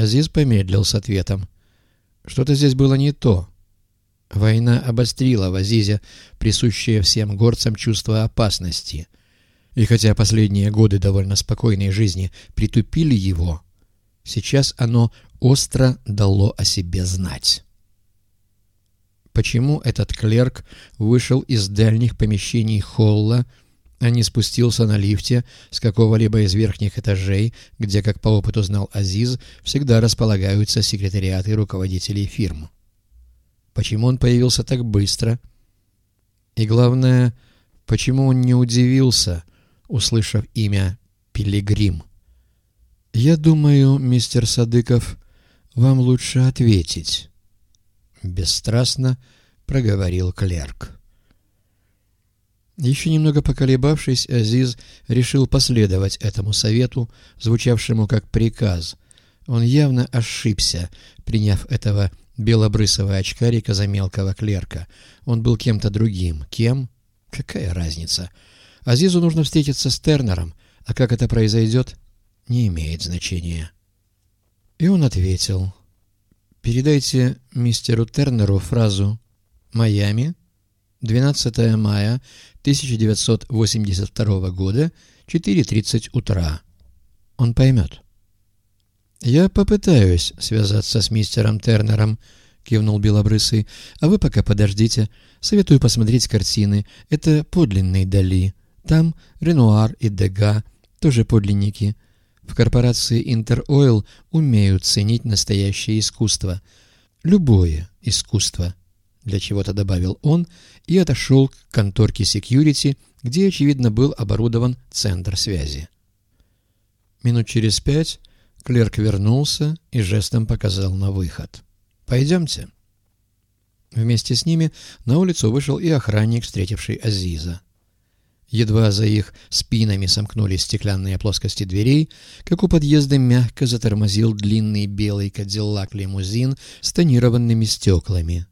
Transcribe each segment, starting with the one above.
Азиз помедлил с ответом. Что-то здесь было не то. Война обострила в Азизе присущее всем горцам чувство опасности. И хотя последние годы довольно спокойной жизни притупили его, сейчас оно остро дало о себе знать. Почему этот клерк вышел из дальних помещений холла, а не спустился на лифте с какого-либо из верхних этажей, где, как по опыту знал Азиз, всегда располагаются секретариаты руководителей фирм? Почему он появился так быстро? И главное, почему он не удивился, услышав имя Пилигрим? «Я думаю, мистер Садыков, вам лучше ответить». — бесстрастно проговорил клерк. Еще немного поколебавшись, Азиз решил последовать этому совету, звучавшему как приказ. Он явно ошибся, приняв этого белобрысого очкарика за мелкого клерка. Он был кем-то другим. Кем? Какая разница? Азизу нужно встретиться с Тернером, а как это произойдет, не имеет значения. И он ответил — Передайте мистеру Тернеру фразу «Майами, 12 мая 1982 года, 4.30 утра». Он поймет. «Я попытаюсь связаться с мистером Тернером», — кивнул Белобрысый. «А вы пока подождите. Советую посмотреть картины. Это подлинные Дали. Там Ренуар и Дега, тоже подлинники. В корпорации Интеройл умеют ценить настоящее искусство. Любое искусство, для чего-то добавил он и отошел к конторке секьюрити, где, очевидно, был оборудован центр связи. Минут через пять клерк вернулся и жестом показал на выход. «Пойдемте». Вместе с ними на улицу вышел и охранник, встретивший Азиза. Едва за их спинами сомкнулись стеклянные плоскости дверей, как у подъезда мягко затормозил длинный белый кадиллак-лимузин с тонированными стеклами.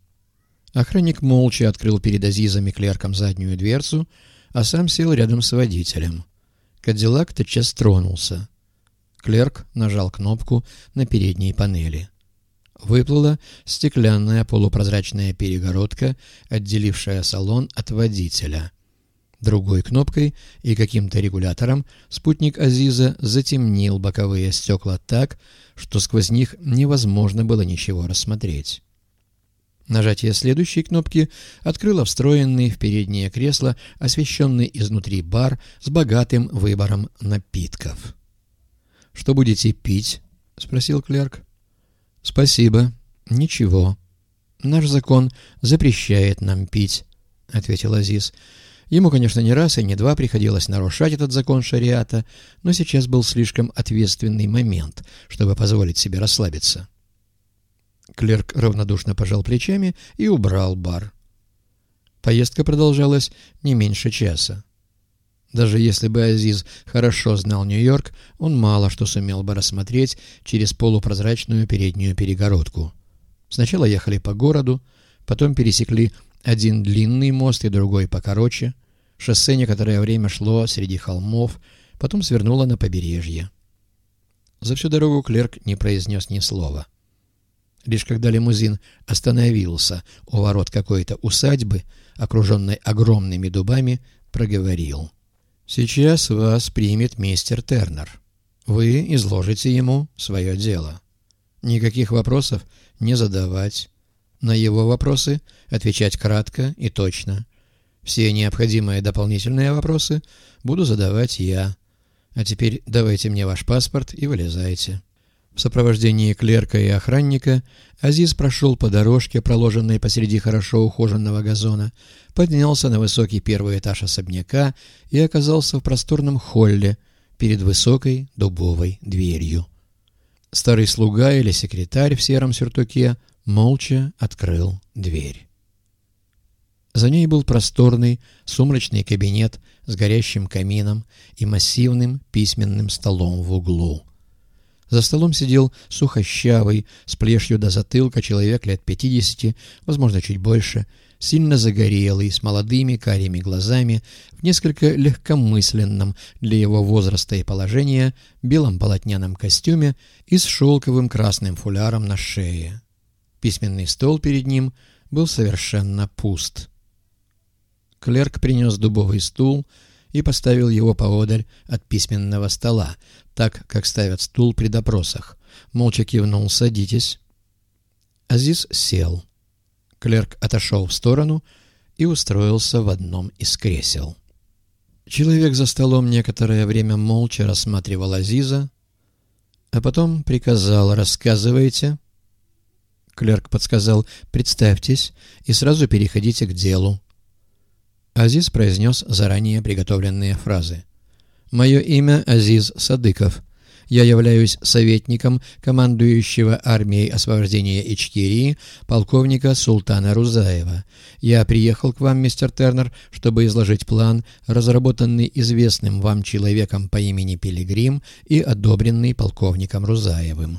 Охранник молча открыл перед Азизом и клерком заднюю дверцу, а сам сел рядом с водителем. Кадиллак тотчас тронулся. Клерк нажал кнопку на передней панели. Выплыла стеклянная полупрозрачная перегородка, отделившая салон от водителя — Другой кнопкой и каким-то регулятором спутник Азиза затемнил боковые стекла так, что сквозь них невозможно было ничего рассмотреть. Нажатие следующей кнопки открыло встроенный в переднее кресло освещенный изнутри бар с богатым выбором напитков. «Что будете пить?» — спросил клерк. «Спасибо. Ничего. Наш закон запрещает нам пить», — ответил Азиз. Ему, конечно, не раз и не два приходилось нарушать этот закон шариата, но сейчас был слишком ответственный момент, чтобы позволить себе расслабиться. Клерк равнодушно пожал плечами и убрал бар. Поездка продолжалась не меньше часа. Даже если бы Азиз хорошо знал Нью-Йорк, он мало что сумел бы рассмотреть через полупрозрачную переднюю перегородку. Сначала ехали по городу, потом пересекли один длинный мост и другой покороче. Шоссе некоторое время шло среди холмов, потом свернуло на побережье. За всю дорогу клерк не произнес ни слова. Лишь когда лимузин остановился у ворот какой-то усадьбы, окруженной огромными дубами, проговорил. «Сейчас вас примет мистер Тернер. Вы изложите ему свое дело. Никаких вопросов не задавать, на его вопросы отвечать кратко и точно. Все необходимые дополнительные вопросы буду задавать я. А теперь давайте мне ваш паспорт и вылезайте». В сопровождении клерка и охранника Азиз прошел по дорожке, проложенной посреди хорошо ухоженного газона, поднялся на высокий первый этаж особняка и оказался в просторном холле перед высокой дубовой дверью. Старый слуга или секретарь в сером сюртуке молча открыл дверь. За ней был просторный, сумрачный кабинет с горящим камином и массивным письменным столом в углу. За столом сидел сухощавый, с плешью до затылка человек лет пятидесяти, возможно, чуть больше, сильно загорелый, с молодыми карими глазами, в несколько легкомысленном для его возраста и положения белом полотняном костюме и с шелковым красным фуляром на шее. Письменный стол перед ним был совершенно пуст. Клерк принес дубовый стул и поставил его поодаль от письменного стола, так, как ставят стул при допросах. Молча кивнул «Садитесь». Азиз сел. Клерк отошел в сторону и устроился в одном из кресел. Человек за столом некоторое время молча рассматривал Азиза, а потом приказал «Рассказывайте». Клерк подсказал «Представьтесь и сразу переходите к делу». Азиз произнес заранее приготовленные фразы. «Мое имя Азиз Садыков. Я являюсь советником командующего армией освобождения Ичкерии полковника Султана Рузаева. Я приехал к вам, мистер Тернер, чтобы изложить план, разработанный известным вам человеком по имени Пилигрим и одобренный полковником Рузаевым.